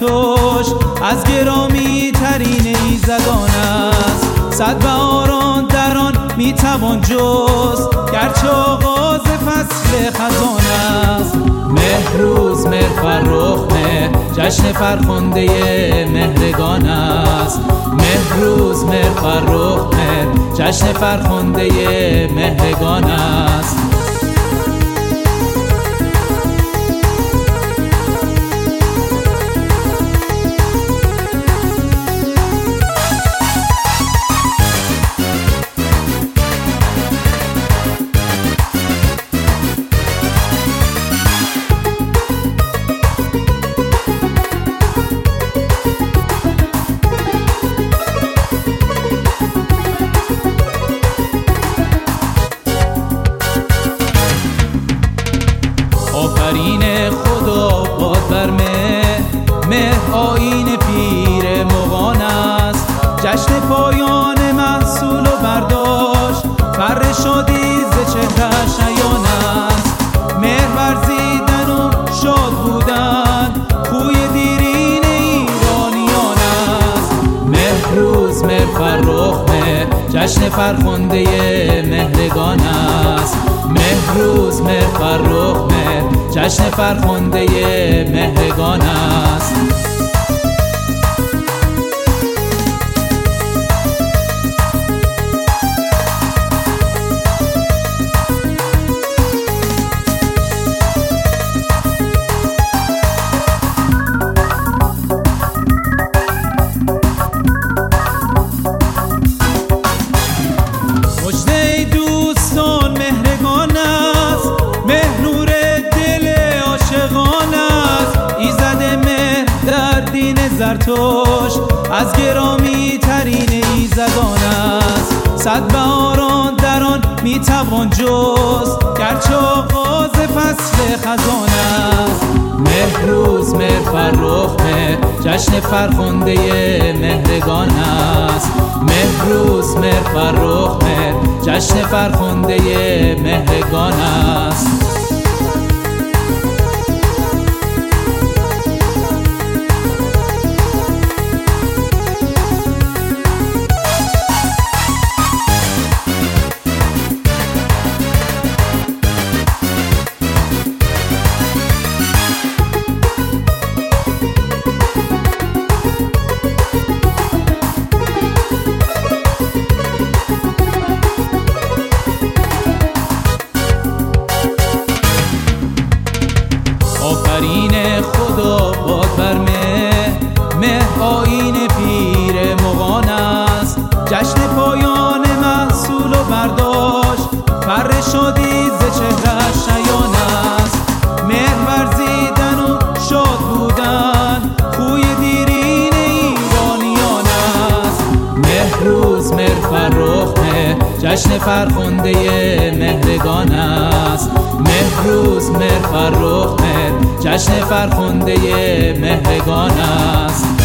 زرتوش از گرامی ترین ایزدان است. صد بهاران در آن می‌توان جست. گرچه آغاز فصل خزان است. مهروز مهر جشن فرخنده مهرگان است. مهروز مهر جشن فرخنده مهرگان است. آفرین خدا باد بر مه. مه آین پیر مغان است. جشن پایان محصول و برداشت. فر شادی ز چهرش عیان است. مهر ورزیدن و شاد بودن خوی دیرین ایرانیان است. مهروز مهر فرخ مهر جشن فرخنده مهرگان است. مهر فرخ مهر جشن فرخنده مهرگان است. دین زرتوش از گرامی ترین ایزدان است. صد بهاران در آن می‌توان جست. گرچه آغاز فصل خزان است. مهروز مهر فرخ مهر جشن فرخنده مهرگان است. مهروز مهر فرخ مهر جشن فرخنده مهرگان است فرخنده مهرگان است. مهروز مهر فرخ مهر. جشن فرخنده مهرگان است.